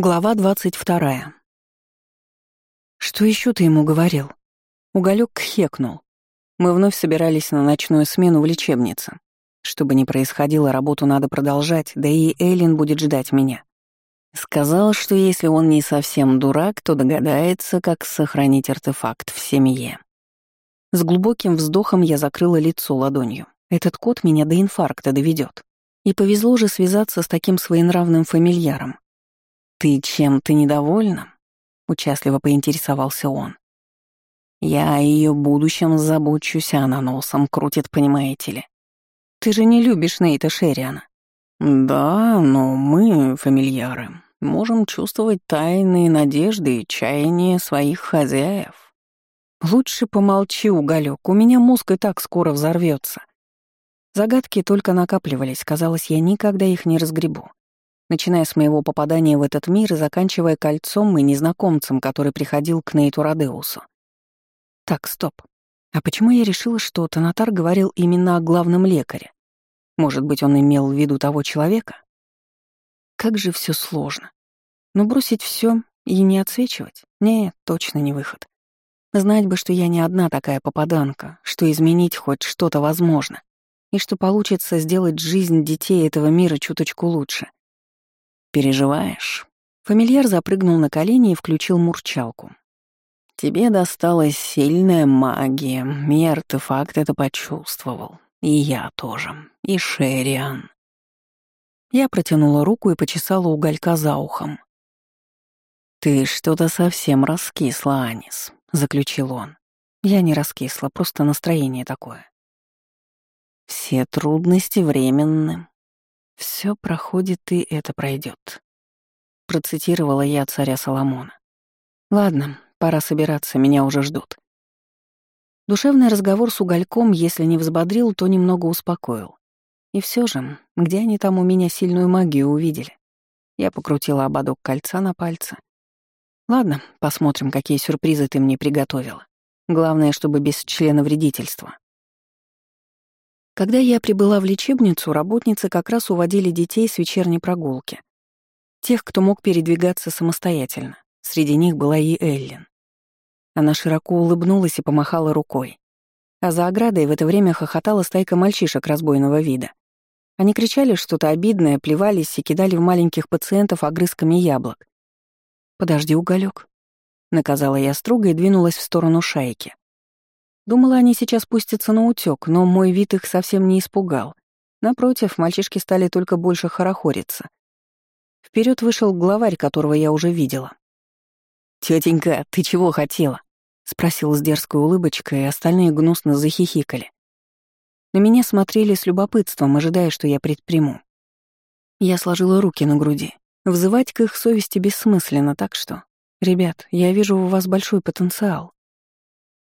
Глава двадцать вторая. «Что еще ты ему говорил?» Уголек хекнул. Мы вновь собирались на ночную смену в лечебнице. Что бы ни происходило, работу надо продолжать, да и Эйлин будет ждать меня. Сказал, что если он не совсем дурак, то догадается, как сохранить артефакт в семье. С глубоким вздохом я закрыла лицо ладонью. Этот кот меня до инфаркта доведет. И повезло же связаться с таким своенравным фамильяром. «Ты чем-то недовольна?» — участливо поинтересовался он. «Я о ее будущем забочусь, а она носом крутит, понимаете ли. Ты же не любишь Нейта Шериана». «Да, но мы, фамильяры, можем чувствовать тайные надежды и чаяния своих хозяев». «Лучше помолчи, уголек, у меня мозг и так скоро взорвется. Загадки только накапливались, казалось, я никогда их не разгребу начиная с моего попадания в этот мир и заканчивая кольцом и незнакомцем, который приходил к Нейту Радеусу. Так, стоп. А почему я решила, что Танатар говорил именно о главном лекаре? Может быть, он имел в виду того человека? Как же все сложно. Но бросить все и не отсвечивать? Нет, точно не выход. Знать бы, что я не одна такая попаданка, что изменить хоть что-то возможно, и что получится сделать жизнь детей этого мира чуточку лучше. Переживаешь?» Фамильяр запрыгнул на колени и включил мурчалку. «Тебе досталась сильная магия, и артефакт это почувствовал. И я тоже. И Шериан». Я протянула руку и почесала уголька за ухом. «Ты что-то совсем раскисла, Анис», — заключил он. Я не раскисла, просто настроение такое. «Все трудности временны. Все проходит, и это пройдет. Процитировала я царя Соломона. Ладно, пора собираться, меня уже ждут. Душевный разговор с угольком, если не взбодрил, то немного успокоил. И все же, где они там у меня сильную магию увидели? Я покрутила ободок кольца на пальце. Ладно, посмотрим, какие сюрпризы ты мне приготовила. Главное, чтобы без члена вредительства. Когда я прибыла в лечебницу, работницы как раз уводили детей с вечерней прогулки. Тех, кто мог передвигаться самостоятельно. Среди них была и Эллен. Она широко улыбнулась и помахала рукой. А за оградой в это время хохотала стайка мальчишек разбойного вида. Они кричали что-то обидное, плевались и кидали в маленьких пациентов огрызками яблок. «Подожди, уголек, наказала я строго и двинулась в сторону шайки. Думала, они сейчас спустятся на утёк, но мой вид их совсем не испугал. Напротив, мальчишки стали только больше хорохориться. Вперед вышел главарь, которого я уже видела. Тетенька, ты чего хотела?» — спросил с дерзкой улыбочкой, и остальные гнусно захихикали. На меня смотрели с любопытством, ожидая, что я предприму. Я сложила руки на груди. Взывать к их совести бессмысленно, так что... Ребят, я вижу у вас большой потенциал.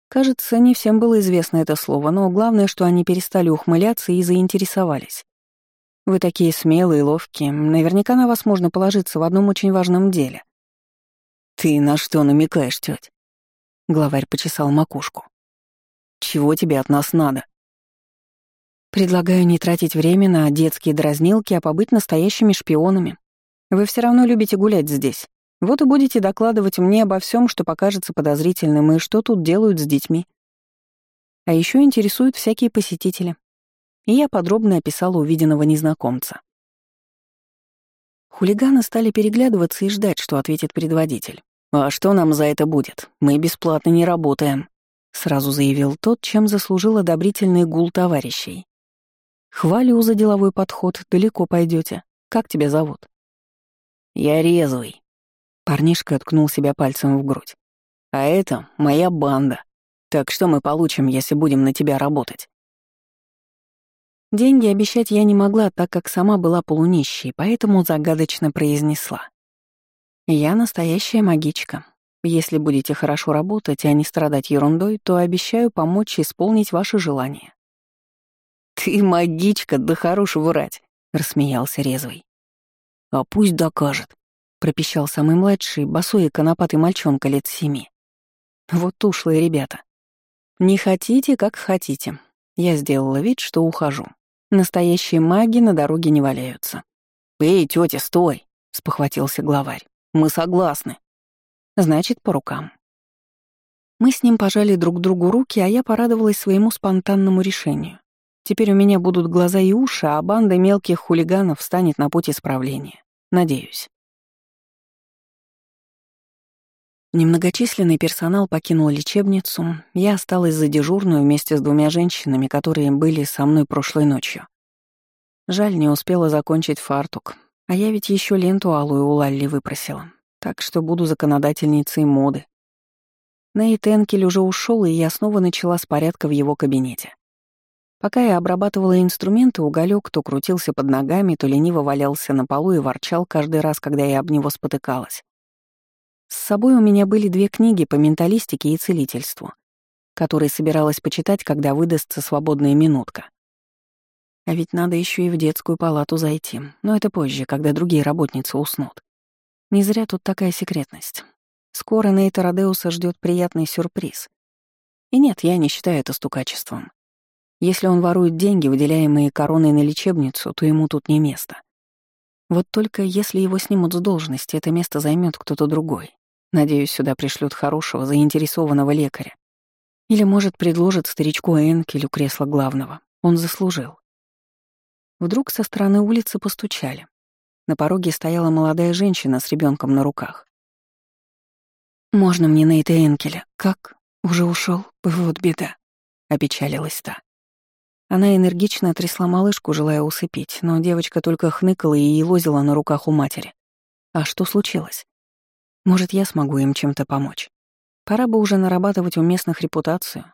Кажется, не всем было известно это слово, но главное, что они перестали ухмыляться и заинтересовались. Вы такие смелые ловкие, наверняка на вас можно положиться в одном очень важном деле. Ты на что намекаешь, тёть? Главарь почесал макушку. Чего тебе от нас надо? Предлагаю не тратить время на детские дразнилки, а побыть настоящими шпионами. Вы все равно любите гулять здесь. Вот и будете докладывать мне обо всем, что покажется подозрительным, и что тут делают с детьми. А еще интересуют всякие посетители. И я подробно описала увиденного незнакомца. Хулиганы стали переглядываться и ждать, что ответит предводитель. «А что нам за это будет? Мы бесплатно не работаем», — сразу заявил тот, чем заслужил одобрительный гул товарищей. «Хвалю за деловой подход, далеко пойдете. Как тебя зовут?» «Я резвый», Парнишка ткнул себя пальцем в грудь. «А это моя банда. Так что мы получим, если будем на тебя работать?» Деньги обещать я не могла, так как сама была полунищей, поэтому загадочно произнесла. «Я настоящая магичка. Если будете хорошо работать, а не страдать ерундой, то обещаю помочь исполнить ваши желания». «Ты магичка, да хорош врать», — рассмеялся резвый. «А пусть докажет», — пропищал самый младший, босой и конопатый мальчонка лет семи. «Вот ушлые ребята. Не хотите, как хотите. Я сделала вид, что ухожу. Настоящие маги на дороге не валяются». «Эй, тетя, стой!» — спохватился главарь. Мы согласны. Значит, по рукам. Мы с ним пожали друг другу руки, а я порадовалась своему спонтанному решению. Теперь у меня будут глаза и уши, а банда мелких хулиганов встанет на путь исправления. Надеюсь. Немногочисленный персонал покинул лечебницу, я осталась за дежурную вместе с двумя женщинами, которые были со мной прошлой ночью. Жаль, не успела закончить фартук, а я ведь еще ленту алую у Лалли выпросила, так что буду законодательницей моды. Нейт Энкель уже ушел, и я снова начала с порядка в его кабинете. Пока я обрабатывала инструменты, уголек то крутился под ногами, то лениво валялся на полу и ворчал каждый раз, когда я об него спотыкалась. С собой у меня были две книги по менталистике и целительству, которые собиралась почитать, когда выдастся свободная минутка. А ведь надо еще и в детскую палату зайти, но это позже, когда другие работницы уснут. Не зря тут такая секретность. Скоро Нейта Родеуса ждет приятный сюрприз. И нет, я не считаю это стукачеством. Если он ворует деньги, выделяемые короной на лечебницу, то ему тут не место. Вот только если его снимут с должности, это место займет кто-то другой. Надеюсь, сюда пришлют хорошего, заинтересованного лекаря. Или, может, предложат старичку Энкелю кресло главного. Он заслужил. Вдруг со стороны улицы постучали. На пороге стояла молодая женщина с ребенком на руках. «Можно мне Нейта Энкеля? Как? Уже ушел? Вот беда», — опечалилась та. Она энергично трясла малышку, желая усыпить, но девочка только хныкала и елозила на руках у матери. А что случилось? Может, я смогу им чем-то помочь? Пора бы уже нарабатывать у местных репутацию.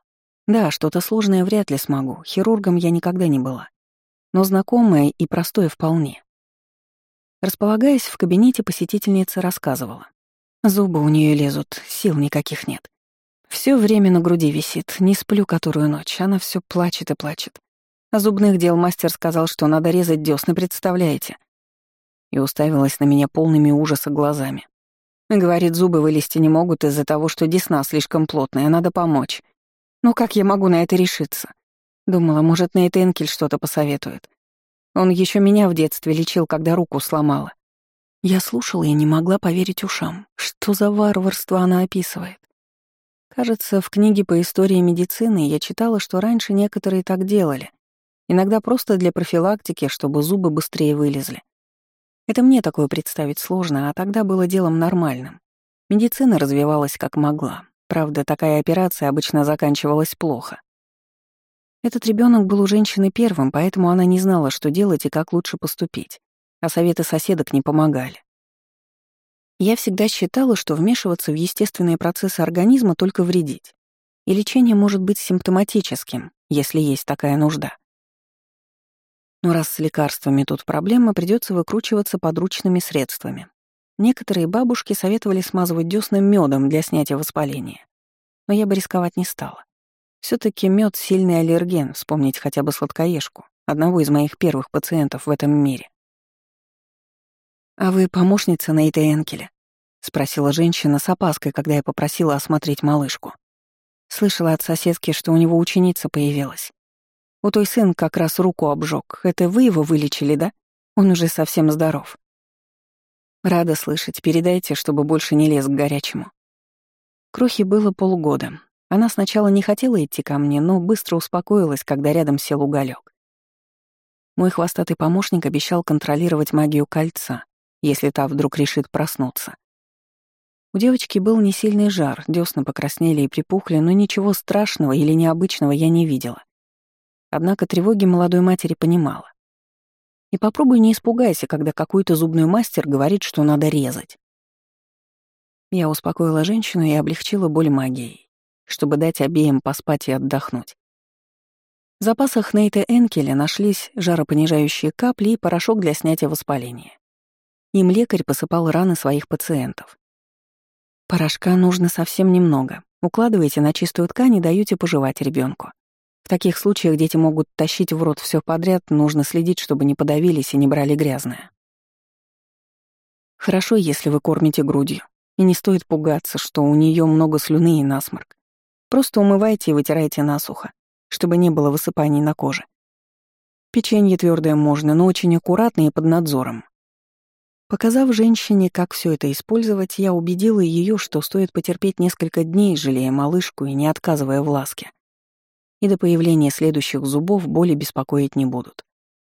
Да, что-то сложное вряд ли смогу, хирургом я никогда не была. Но знакомое и простое вполне. Располагаясь в кабинете, посетительница рассказывала. Зубы у нее лезут, сил никаких нет. Все время на груди висит, не сплю которую ночь, она все плачет и плачет. А зубных дел мастер сказал, что надо резать десны, представляете? И уставилась на меня полными ужаса глазами. Говорит, зубы вылезти не могут из-за того, что десна слишком плотная, надо помочь. Ну как я могу на это решиться? Думала, может, Нейт Энкель что-то посоветует. Он еще меня в детстве лечил, когда руку сломала. Я слушала и не могла поверить ушам. Что за варварство она описывает? Кажется, в книге по истории медицины я читала, что раньше некоторые так делали. Иногда просто для профилактики, чтобы зубы быстрее вылезли. Это мне такое представить сложно, а тогда было делом нормальным. Медицина развивалась как могла. Правда, такая операция обычно заканчивалась плохо. Этот ребенок был у женщины первым, поэтому она не знала, что делать и как лучше поступить а советы соседок не помогали. Я всегда считала, что вмешиваться в естественные процессы организма только вредить, и лечение может быть симптоматическим, если есть такая нужда. Но раз с лекарствами тут проблема, придется выкручиваться подручными средствами. Некоторые бабушки советовали смазывать десны медом для снятия воспаления. Но я бы рисковать не стала. все таки мед сильный аллерген, вспомнить хотя бы сладкоежку, одного из моих первых пациентов в этом мире. «А вы помощница Нейта Энкеля?» — спросила женщина с опаской, когда я попросила осмотреть малышку. Слышала от соседки, что у него ученица появилась. У той сын как раз руку обжег. Это вы его вылечили, да? Он уже совсем здоров. Рада слышать. Передайте, чтобы больше не лез к горячему. Крохе было полгода. Она сначала не хотела идти ко мне, но быстро успокоилась, когда рядом сел уголек. Мой хвостатый помощник обещал контролировать магию кольца, если та вдруг решит проснуться. У девочки был не сильный жар, десны покраснели и припухли, но ничего страшного или необычного я не видела. Однако тревоги молодой матери понимала. И попробуй не испугайся, когда какой-то зубной мастер говорит, что надо резать. Я успокоила женщину и облегчила боль магией, чтобы дать обеим поспать и отдохнуть. В запасах Нейта Энкеля нашлись жаропонижающие капли и порошок для снятия воспаления. Им лекарь посыпал раны своих пациентов. Порошка нужно совсем немного. Укладываете на чистую ткань и даете пожевать ребенку. В таких случаях дети могут тащить в рот все подряд, нужно следить, чтобы не подавились и не брали грязное. Хорошо, если вы кормите грудью, и не стоит пугаться, что у нее много слюны и насморк. Просто умывайте и вытирайте насухо, чтобы не было высыпаний на коже. Печенье твердое можно, но очень аккуратно и под надзором. Показав женщине, как все это использовать, я убедила ее, что стоит потерпеть несколько дней, жалея малышку и не отказывая в ласке. И до появления следующих зубов боли беспокоить не будут.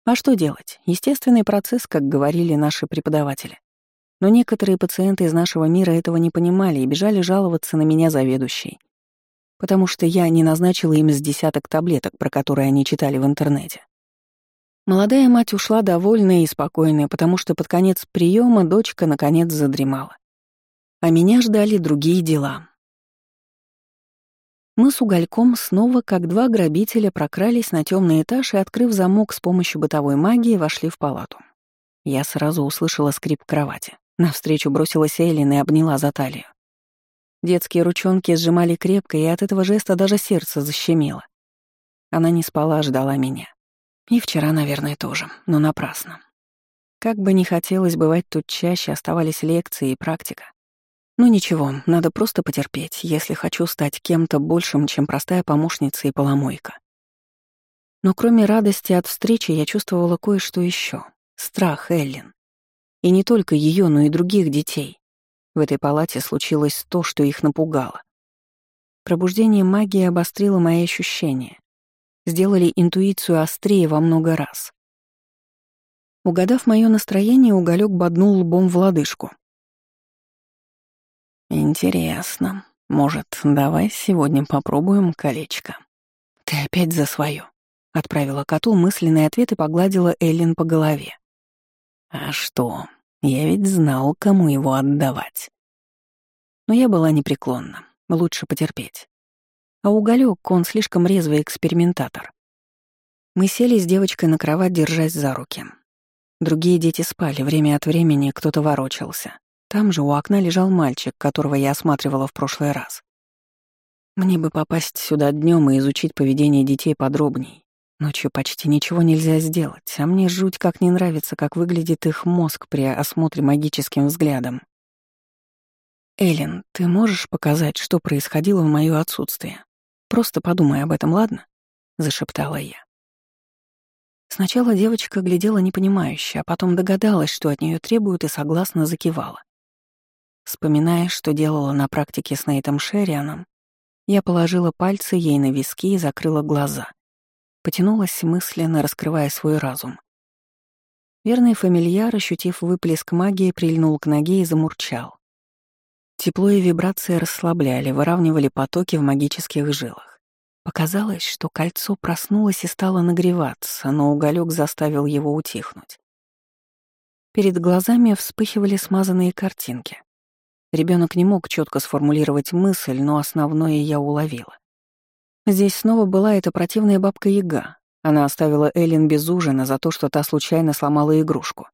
А что делать? Естественный процесс, как говорили наши преподаватели. Но некоторые пациенты из нашего мира этого не понимали и бежали жаловаться на меня заведующей. Потому что я не назначила им с десяток таблеток, про которые они читали в интернете. Молодая мать ушла довольная и спокойная, потому что под конец приема дочка наконец задремала. А меня ждали другие дела. Мы с угольком снова, как два грабителя, прокрались на темный этаж и, открыв замок с помощью бытовой магии, вошли в палату. Я сразу услышала скрип кровати. Навстречу бросилась Эйлин и обняла за талию. Детские ручонки сжимали крепко, и от этого жеста даже сердце защемило. Она не спала, ждала меня. И вчера, наверное, тоже, но напрасно. Как бы не хотелось бывать тут чаще, оставались лекции и практика. Ну ничего, надо просто потерпеть, если хочу стать кем-то большим, чем простая помощница и поломойка. Но кроме радости от встречи я чувствовала кое-что еще: Страх Эллен. И не только ее, но и других детей. В этой палате случилось то, что их напугало. Пробуждение магии обострило мои ощущения сделали интуицию острее во много раз. Угадав мое настроение, уголек боднул лбом в лодыжку. «Интересно. Может, давай сегодня попробуем колечко?» «Ты опять за свое», — отправила коту мысленный ответ и погладила Эллен по голове. «А что? Я ведь знал, кому его отдавать». Но я была непреклонна. Лучше потерпеть. А уголек, он слишком резвый экспериментатор. Мы сели с девочкой на кровать, держась за руки. Другие дети спали, время от времени кто-то ворочался. Там же у окна лежал мальчик, которого я осматривала в прошлый раз. Мне бы попасть сюда днем и изучить поведение детей подробней. Ночью почти ничего нельзя сделать, а мне жуть как не нравится, как выглядит их мозг при осмотре магическим взглядом. Эллен, ты можешь показать, что происходило в моё отсутствие? Просто подумай об этом, ладно?» — зашептала я. Сначала девочка глядела непонимающе, а потом догадалась, что от нее требуют, и согласно закивала. Вспоминая, что делала на практике с Нейтом Шерианом, я положила пальцы ей на виски и закрыла глаза. Потянулась мысленно, раскрывая свой разум. Верный фамильяр, ощутив выплеск магии, прильнул к ноге и замурчал. Тепло и вибрации расслабляли, выравнивали потоки в магических жилах. Показалось, что кольцо проснулось и стало нагреваться, но уголек заставил его утихнуть. Перед глазами вспыхивали смазанные картинки. Ребенок не мог четко сформулировать мысль, но основное я уловила. Здесь снова была эта противная бабка Яга. Она оставила Эллен без ужина за то, что та случайно сломала игрушку.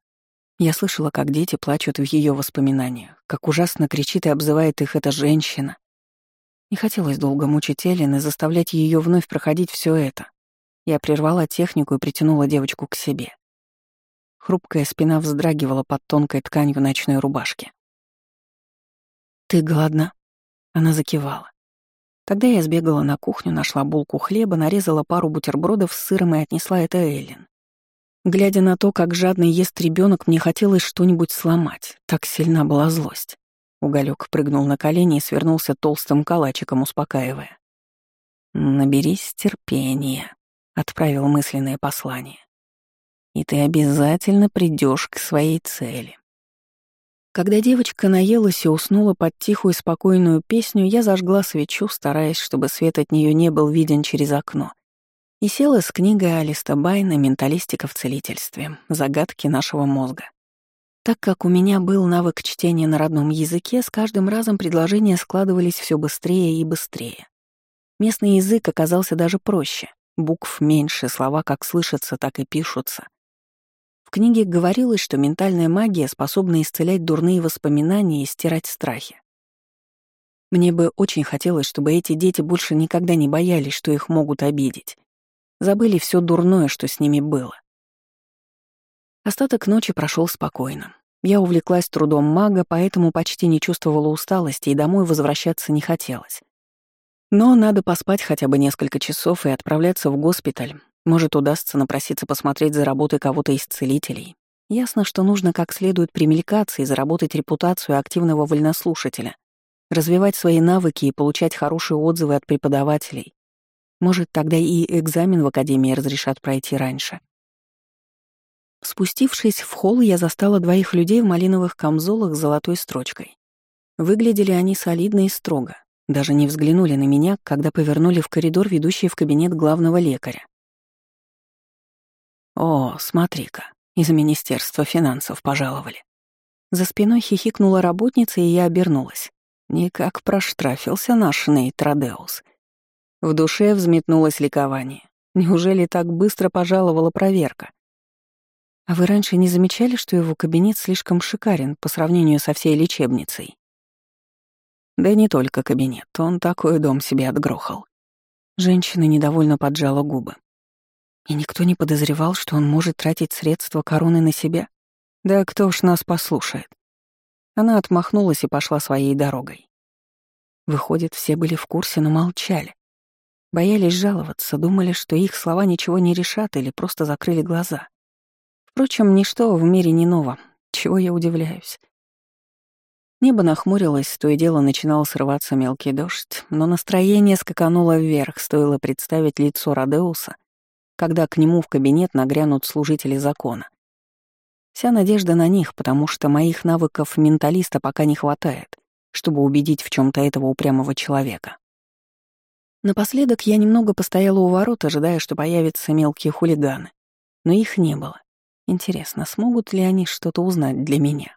Я слышала, как дети плачут в ее воспоминаниях, как ужасно кричит и обзывает их эта женщина. Не хотелось долго мучить Эллен и заставлять ее вновь проходить все это. Я прервала технику и притянула девочку к себе. Хрупкая спина вздрагивала под тонкой тканью ночной рубашки. «Ты голодна?» Она закивала. Тогда я сбегала на кухню, нашла булку хлеба, нарезала пару бутербродов с сыром и отнесла это Эллен. Глядя на то, как жадно ест ребенок, мне хотелось что-нибудь сломать. Так сильна была злость. Уголек прыгнул на колени и свернулся толстым калачиком, успокаивая. «Наберись терпения», — отправил мысленное послание. «И ты обязательно придешь к своей цели». Когда девочка наелась и уснула под тихую спокойную песню, я зажгла свечу, стараясь, чтобы свет от нее не был виден через окно, и села с книгой Алиста Байна «Менталистика в целительстве. Загадки нашего мозга». Так как у меня был навык чтения на родном языке, с каждым разом предложения складывались все быстрее и быстрее. Местный язык оказался даже проще. Букв меньше, слова как слышатся, так и пишутся. Книге говорилось, что ментальная магия способна исцелять дурные воспоминания и стирать страхи. Мне бы очень хотелось, чтобы эти дети больше никогда не боялись, что их могут обидеть. Забыли все дурное, что с ними было. Остаток ночи прошел спокойно. Я увлеклась трудом мага, поэтому почти не чувствовала усталости и домой возвращаться не хотелось. Но надо поспать хотя бы несколько часов и отправляться в госпиталь. Может, удастся напроситься посмотреть за работой кого-то из целителей. Ясно, что нужно как следует примелькаться и заработать репутацию активного вольнослушателя, развивать свои навыки и получать хорошие отзывы от преподавателей. Может, тогда и экзамен в академии разрешат пройти раньше. Спустившись в холл, я застала двоих людей в малиновых камзолах с золотой строчкой. Выглядели они солидно и строго, даже не взглянули на меня, когда повернули в коридор, ведущий в кабинет главного лекаря. «О, смотри-ка, из Министерства финансов пожаловали». За спиной хихикнула работница, и я обернулась. Никак проштрафился наш Нейт. В душе взметнулось ликование. Неужели так быстро пожаловала проверка? А вы раньше не замечали, что его кабинет слишком шикарен по сравнению со всей лечебницей? Да не только кабинет, он такой дом себе отгрохал. Женщина недовольно поджала губы. И никто не подозревал, что он может тратить средства короны на себя? Да кто ж нас послушает? Она отмахнулась и пошла своей дорогой. Выходит, все были в курсе, но молчали. Боялись жаловаться, думали, что их слова ничего не решат или просто закрыли глаза. Впрочем, ничто в мире не ново, чего я удивляюсь. Небо нахмурилось, то и дело начинал срываться мелкий дождь, но настроение скакануло вверх, стоило представить лицо Родеуса когда к нему в кабинет нагрянут служители закона. Вся надежда на них, потому что моих навыков менталиста пока не хватает, чтобы убедить в чем то этого упрямого человека. Напоследок я немного постояла у ворот, ожидая, что появятся мелкие хулиганы. Но их не было. Интересно, смогут ли они что-то узнать для меня?